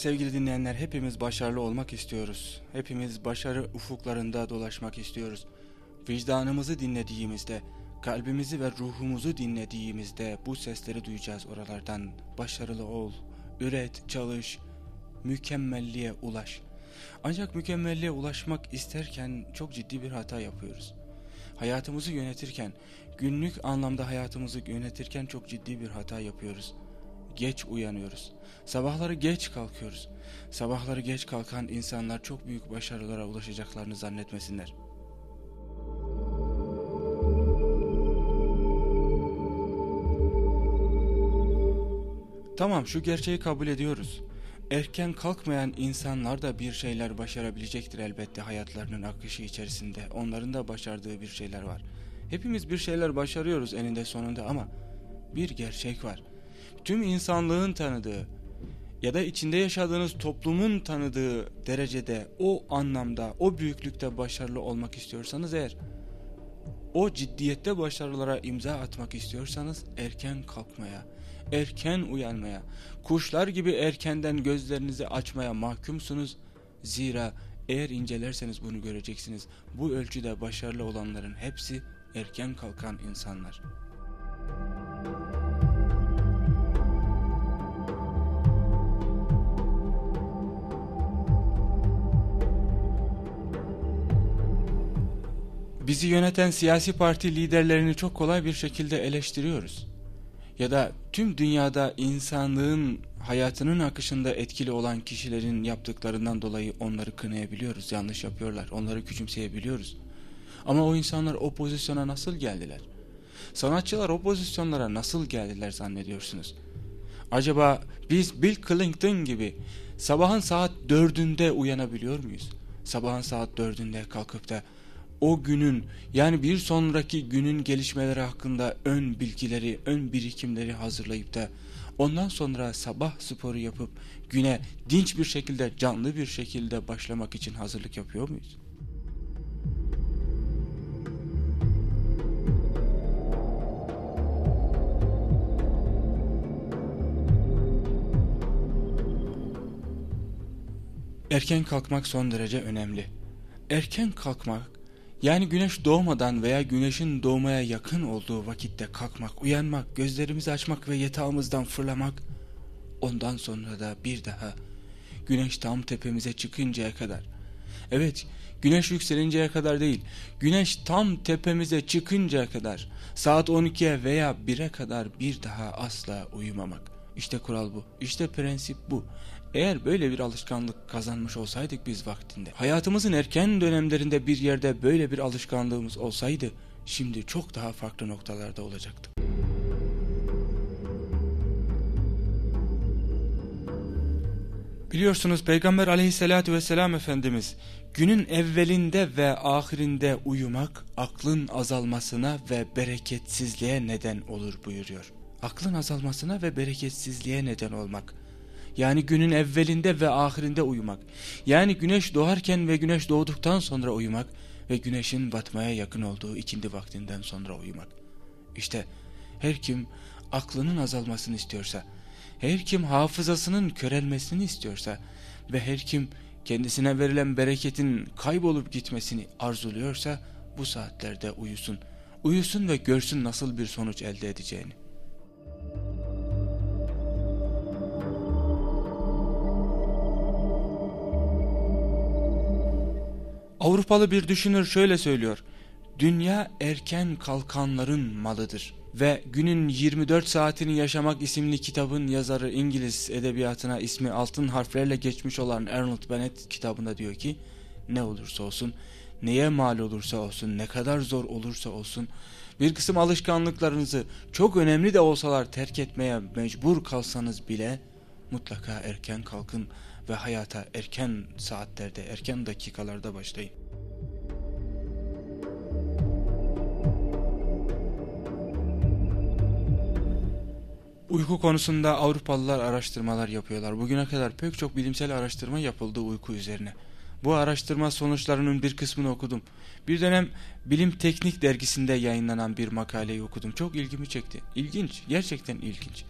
sevgili dinleyenler hepimiz başarılı olmak istiyoruz. Hepimiz başarı ufuklarında dolaşmak istiyoruz. Vicdanımızı dinlediğimizde, kalbimizi ve ruhumuzu dinlediğimizde bu sesleri duyacağız oralardan. Başarılı ol, üret, çalış, mükemmelliğe ulaş. Ancak mükemmelliğe ulaşmak isterken çok ciddi bir hata yapıyoruz. Hayatımızı yönetirken, günlük anlamda hayatımızı yönetirken çok ciddi bir hata yapıyoruz. Geç uyanıyoruz. Sabahları geç kalkıyoruz. Sabahları geç kalkan insanlar çok büyük başarılara ulaşacaklarını zannetmesinler. Tamam şu gerçeği kabul ediyoruz. Erken kalkmayan insanlar da bir şeyler başarabilecektir elbette hayatlarının akışı içerisinde. Onların da başardığı bir şeyler var. Hepimiz bir şeyler başarıyoruz eninde sonunda ama bir gerçek var. Tüm insanlığın tanıdığı ya da içinde yaşadığınız toplumun tanıdığı derecede o anlamda, o büyüklükte başarılı olmak istiyorsanız eğer o ciddiyette başarılara imza atmak istiyorsanız erken kalkmaya, erken uyanmaya, kuşlar gibi erkenden gözlerinizi açmaya mahkumsunuz. Zira eğer incelerseniz bunu göreceksiniz. Bu ölçüde başarılı olanların hepsi erken kalkan insanlar. Bizi yöneten siyasi parti liderlerini çok kolay bir şekilde eleştiriyoruz. Ya da tüm dünyada insanlığın hayatının akışında etkili olan kişilerin yaptıklarından dolayı onları kınayabiliyoruz. Yanlış yapıyorlar. Onları küçümseyebiliyoruz. Ama o insanlar o pozisyona nasıl geldiler? Sanatçılar o pozisyonlara nasıl geldiler zannediyorsunuz? Acaba biz Bill Clinton gibi sabahın saat dördünde uyanabiliyor muyuz? Sabahın saat dördünde kalkıp da o günün yani bir sonraki günün gelişmeleri hakkında ön bilgileri, ön birikimleri hazırlayıp da ondan sonra sabah sporu yapıp güne dinç bir şekilde, canlı bir şekilde başlamak için hazırlık yapıyor muyuz? Erken kalkmak son derece önemli. Erken kalkmak yani güneş doğmadan veya güneşin doğmaya yakın olduğu vakitte kalkmak, uyanmak, gözlerimizi açmak ve yatağımızdan fırlamak, ondan sonra da bir daha güneş tam tepemize çıkıncaya kadar. Evet, güneş yükselinceye kadar değil, güneş tam tepemize çıkıncaya kadar, saat 12'ye veya 1'e kadar bir daha asla uyumamak. İşte kural bu, işte prensip bu. Eğer böyle bir alışkanlık kazanmış olsaydık biz vaktinde, hayatımızın erken dönemlerinde bir yerde böyle bir alışkanlığımız olsaydı, şimdi çok daha farklı noktalarda olacaktı. Biliyorsunuz Peygamber aleyhissalatü vesselam Efendimiz günün evvelinde ve ahirinde uyumak aklın azalmasına ve bereketsizliğe neden olur buyuruyor. Aklın azalmasına ve bereketsizliğe neden olmak yani günün evvelinde ve ahirinde uyumak. Yani güneş doğarken ve güneş doğduktan sonra uyumak ve güneşin batmaya yakın olduğu ikindi vaktinden sonra uyumak. İşte her kim aklının azalmasını istiyorsa, her kim hafızasının körelmesini istiyorsa ve her kim kendisine verilen bereketin kaybolup gitmesini arzuluyorsa bu saatlerde uyusun. Uyusun ve görsün nasıl bir sonuç elde edeceğini. Avrupalı bir düşünür şöyle söylüyor. Dünya erken kalkanların malıdır. Ve Günün 24 Saatini Yaşamak isimli kitabın yazarı İngiliz edebiyatına ismi altın harflerle geçmiş olan Arnold Bennett kitabında diyor ki ne olursa olsun, neye mal olursa olsun, ne kadar zor olursa olsun bir kısım alışkanlıklarınızı çok önemli de olsalar terk etmeye mecbur kalsanız bile mutlaka erken kalkın ve hayata erken saatlerde, erken dakikalarda başlayın. Uyku konusunda Avrupalılar araştırmalar yapıyorlar. Bugüne kadar pek çok bilimsel araştırma yapıldı uyku üzerine. Bu araştırma sonuçlarının bir kısmını okudum. Bir dönem Bilim Teknik dergisinde yayınlanan bir makaleyi okudum. Çok ilgimi çekti. İlginç, gerçekten ilginç.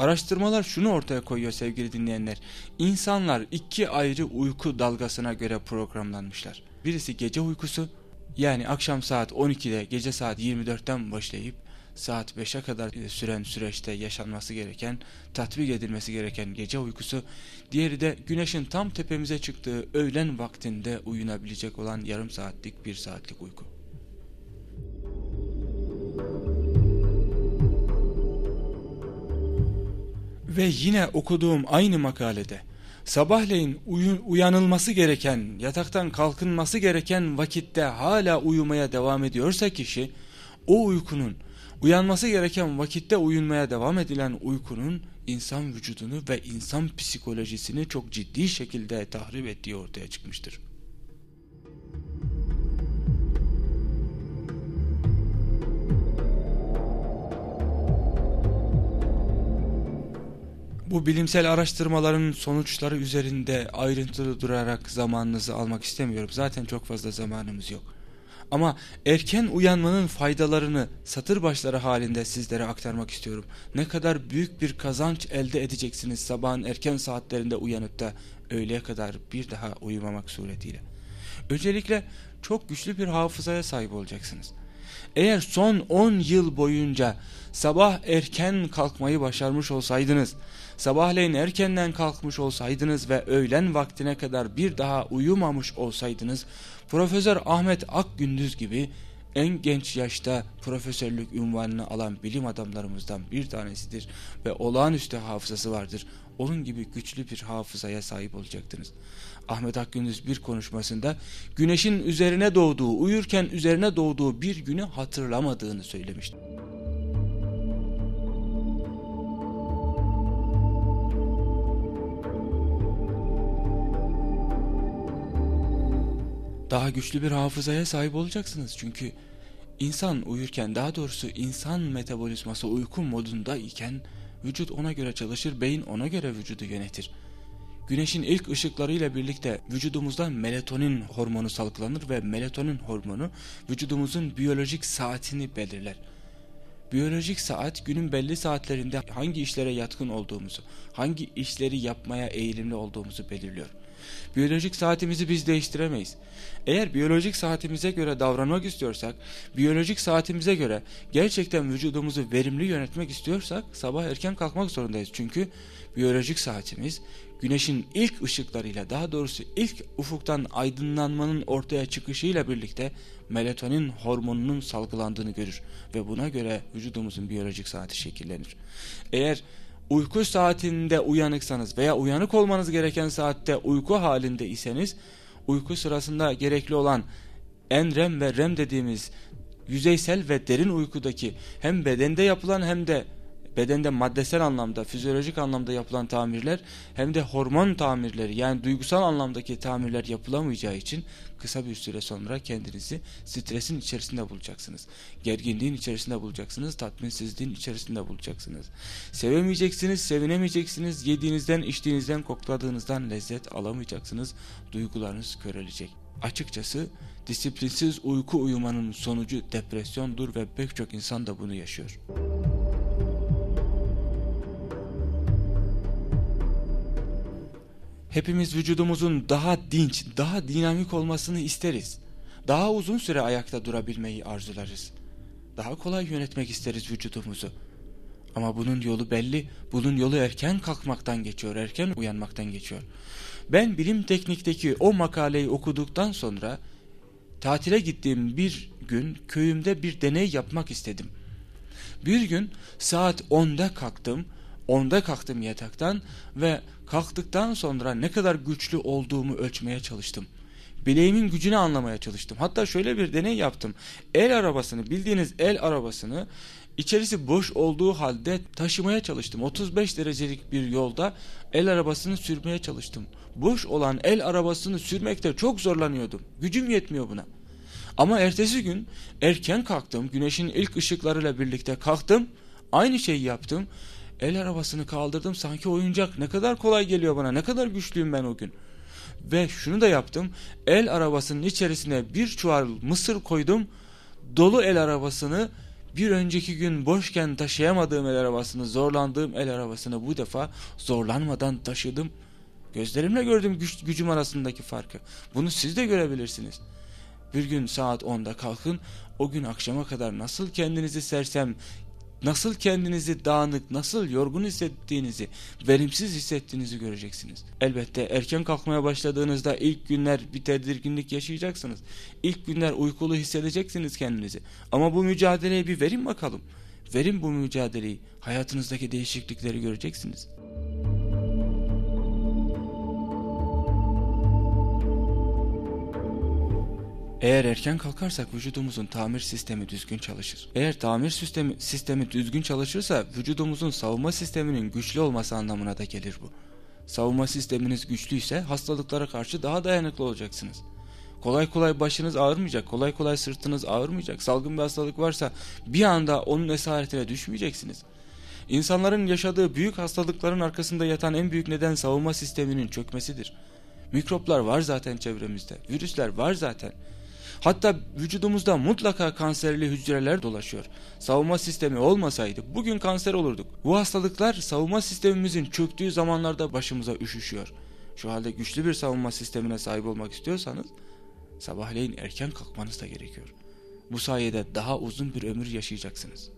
Araştırmalar şunu ortaya koyuyor sevgili dinleyenler. İnsanlar iki ayrı uyku dalgasına göre programlanmışlar. Birisi gece uykusu yani akşam saat 12'de gece saat 24'ten başlayıp saat 5'e kadar süren süreçte yaşanması gereken, tatbik edilmesi gereken gece uykusu, diğeri de güneşin tam tepemize çıktığı öğlen vaktinde uyunabilecek olan yarım saatlik bir saatlik uyku. Ve yine okuduğum aynı makalede sabahleyin uyanılması gereken, yataktan kalkınması gereken vakitte hala uyumaya devam ediyorsa kişi, o uykunun, uyanması gereken vakitte uyunmaya devam edilen uykunun insan vücudunu ve insan psikolojisini çok ciddi şekilde tahrip ettiği ortaya çıkmıştır. Bu bilimsel araştırmaların sonuçları üzerinde ayrıntılı durarak zamanınızı almak istemiyorum. Zaten çok fazla zamanımız yok. Ama erken uyanmanın faydalarını satır başları halinde sizlere aktarmak istiyorum. Ne kadar büyük bir kazanç elde edeceksiniz sabahın erken saatlerinde uyanıp da öğleye kadar bir daha uyumamak suretiyle. Öncelikle çok güçlü bir hafızaya sahip olacaksınız. Eğer son 10 yıl boyunca sabah erken kalkmayı başarmış olsaydınız, sabahleyin erkenden kalkmış olsaydınız ve öğlen vaktine kadar bir daha uyumamış olsaydınız, Profesör Ahmet Akgündüz gibi en genç yaşta profesörlük ünvanını alan bilim adamlarımızdan bir tanesidir ve olağanüstü hafızası vardır. Onun gibi güçlü bir hafızaya sahip olacaktınız. Ahmet Akgündüz bir konuşmasında güneşin üzerine doğduğu, uyurken üzerine doğduğu bir günü hatırlamadığını söylemişti. Daha güçlü bir hafızaya sahip olacaksınız çünkü insan uyurken daha doğrusu insan metabolizması uyku modunda iken vücut ona göre çalışır, beyin ona göre vücudu yönetir. Güneşin ilk ışıklarıyla birlikte vücudumuzda melatonin hormonu salgılanır ve melatonin hormonu vücudumuzun biyolojik saatini belirler. Biyolojik saat günün belli saatlerinde hangi işlere yatkın olduğumuzu, hangi işleri yapmaya eğilimli olduğumuzu belirliyor. Biyolojik saatimizi biz değiştiremeyiz. Eğer biyolojik saatimize göre davranmak istiyorsak, biyolojik saatimize göre gerçekten vücudumuzu verimli yönetmek istiyorsak sabah erken kalkmak zorundayız. Çünkü biyolojik saatimiz güneşin ilk ışıklarıyla daha doğrusu ilk ufuktan aydınlanmanın ortaya çıkışıyla birlikte melatonin hormonunun salgılandığını görür ve buna göre vücudumuzun biyolojik saati şekillenir. Eğer uyku saatinde uyanıksanız veya uyanık olmanız gereken saatte uyku halinde iseniz uyku sırasında gerekli olan en rem ve rem dediğimiz yüzeysel ve derin uykudaki hem bedende yapılan hem de bedende maddesel anlamda, fizyolojik anlamda yapılan tamirler hem de hormon tamirleri yani duygusal anlamdaki tamirler yapılamayacağı için kısa bir süre sonra kendinizi stresin içerisinde bulacaksınız. Gerginliğin içerisinde bulacaksınız, tatminsizliğin içerisinde bulacaksınız. Sevemeyeceksiniz, sevinemeyeceksiniz, yediğinizden, içtiğinizden, kokladığınızdan lezzet alamayacaksınız. Duygularınız körelecek. Açıkçası disiplinsiz uyku uyumanın sonucu depresyondur ve pek çok insan da bunu yaşıyor. Hepimiz vücudumuzun daha dinç, daha dinamik olmasını isteriz. Daha uzun süre ayakta durabilmeyi arzularız. Daha kolay yönetmek isteriz vücudumuzu. Ama bunun yolu belli. Bunun yolu erken kalkmaktan geçiyor, erken uyanmaktan geçiyor. Ben bilim teknikteki o makaleyi okuduktan sonra tatile gittiğim bir gün köyümde bir deney yapmak istedim. Bir gün saat 10'da kalktım 10'da kalktım yataktan ve kalktıktan sonra ne kadar güçlü olduğumu ölçmeye çalıştım. Bileğimin gücünü anlamaya çalıştım. Hatta şöyle bir deney yaptım. El arabasını bildiğiniz el arabasını içerisi boş olduğu halde taşımaya çalıştım. 35 derecelik bir yolda el arabasını sürmeye çalıştım. Boş olan el arabasını sürmekte çok zorlanıyordum. Gücüm yetmiyor buna. Ama ertesi gün erken kalktım. Güneşin ilk ışıklarıyla birlikte kalktım. Aynı şeyi yaptım El arabasını kaldırdım sanki oyuncak. Ne kadar kolay geliyor bana. Ne kadar güçlüyüm ben o gün. Ve şunu da yaptım. El arabasının içerisine bir çuval mısır koydum. Dolu el arabasını Bir önceki gün boşken taşıyamadığım el arabasını, zorlandığım el arabasını bu defa zorlanmadan taşıdım. Gözlerimle gördüm güç, gücüm arasındaki farkı. Bunu siz de görebilirsiniz. Bir gün saat 10'da kalkın, o gün akşama kadar nasıl kendinizi sersem, nasıl kendinizi dağınık, nasıl yorgun hissettiğinizi, verimsiz hissettiğinizi göreceksiniz. Elbette erken kalkmaya başladığınızda ilk günler bir tedirginlik yaşayacaksınız. İlk günler uykulu hissedeceksiniz kendinizi. Ama bu mücadeleye bir verin bakalım. Verin bu mücadeleyi. Hayatınızdaki değişiklikleri göreceksiniz. Eğer erken kalkarsak vücudumuzun tamir sistemi düzgün çalışır. Eğer tamir sistemi, sistemi düzgün çalışırsa vücudumuzun savunma sisteminin güçlü olması anlamına da gelir bu. Savunma sisteminiz güçlüyse hastalıklara karşı daha dayanıklı olacaksınız. Kolay kolay başınız ağrımayacak, kolay kolay sırtınız ağrımayacak. Salgın bir hastalık varsa bir anda onun esaretine düşmeyeceksiniz. İnsanların yaşadığı büyük hastalıkların arkasında yatan en büyük neden savunma sisteminin çökmesidir. Mikroplar var zaten çevremizde, virüsler var zaten. Hatta vücudumuzda mutlaka kanserli hücreler dolaşıyor. Savunma sistemi olmasaydı bugün kanser olurduk. Bu hastalıklar savunma sistemimizin çöktüğü zamanlarda başımıza üşüşüyor. Şu halde güçlü bir savunma sistemine sahip olmak istiyorsanız sabahleyin erken kalkmanız da gerekiyor. Bu sayede daha uzun bir ömür yaşayacaksınız.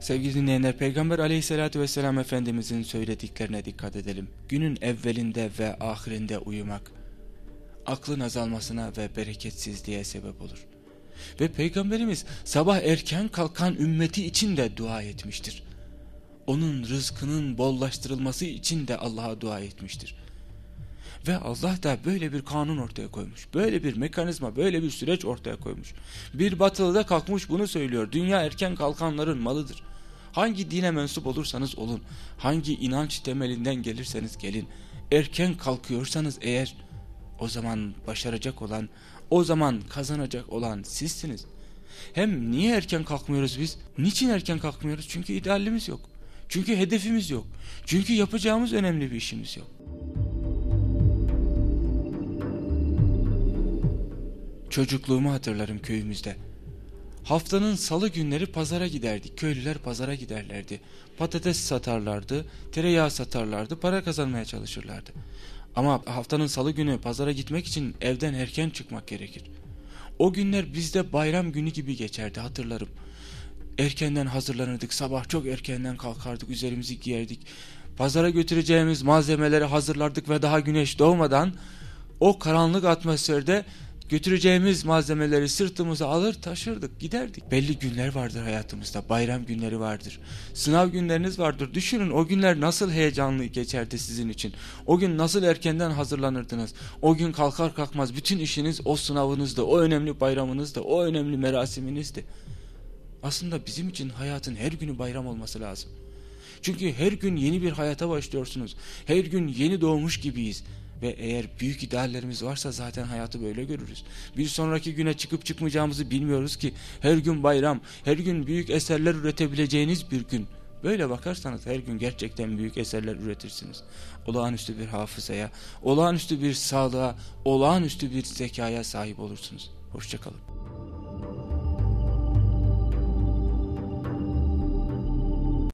Sevgili dinleyenler Peygamber aleyhissalatü vesselam Efendimizin söylediklerine dikkat edelim. Günün evvelinde ve ahirinde uyumak aklın azalmasına ve bereketsizliğe sebep olur. Ve Peygamberimiz sabah erken kalkan ümmeti için de dua etmiştir. Onun rızkının bollaştırılması için de Allah'a dua etmiştir. Ve Allah da böyle bir kanun ortaya koymuş. Böyle bir mekanizma, böyle bir süreç ortaya koymuş. Bir batılıda kalkmış bunu söylüyor. Dünya erken kalkanların malıdır. Hangi dine mensup olursanız olun, hangi inanç temelinden gelirseniz gelin, erken kalkıyorsanız eğer o zaman başaracak olan, o zaman kazanacak olan sizsiniz. Hem niye erken kalkmıyoruz biz? Niçin erken kalkmıyoruz? Çünkü idealimiz yok. Çünkü hedefimiz yok. Çünkü yapacağımız önemli bir işimiz yok. Çocukluğumu hatırlarım köyümüzde. Haftanın salı günleri pazara giderdik. Köylüler pazara giderlerdi. Patates satarlardı, tereyağı satarlardı, para kazanmaya çalışırlardı. Ama haftanın salı günü pazara gitmek için evden erken çıkmak gerekir. O günler bizde bayram günü gibi geçerdi hatırlarım. Erkenden hazırlanırdık, sabah çok erkenden kalkardık, üzerimizi giyerdik. Pazara götüreceğimiz malzemeleri hazırlardık ve daha güneş doğmadan o karanlık atmosferde Götüreceğimiz malzemeleri sırtımıza alır taşırdık giderdik. Belli günler vardır hayatımızda bayram günleri vardır. Sınav günleriniz vardır. Düşünün o günler nasıl heyecanlı geçerdi sizin için. O gün nasıl erkenden hazırlanırdınız. O gün kalkar kalkmaz bütün işiniz o sınavınızdı. O önemli bayramınızdı. O önemli merasiminizdi. Aslında bizim için hayatın her günü bayram olması lazım. Çünkü her gün yeni bir hayata başlıyorsunuz. Her gün yeni doğmuş gibiyiz. Ve eğer büyük ideallerimiz varsa zaten hayatı böyle görürüz. Bir sonraki güne çıkıp çıkmayacağımızı bilmiyoruz ki her gün bayram, her gün büyük eserler üretebileceğiniz bir gün. Böyle bakarsanız her gün gerçekten büyük eserler üretirsiniz. Olağanüstü bir hafızaya, olağanüstü bir sağlığa, olağanüstü bir zekaya sahip olursunuz. Hoşçakalın.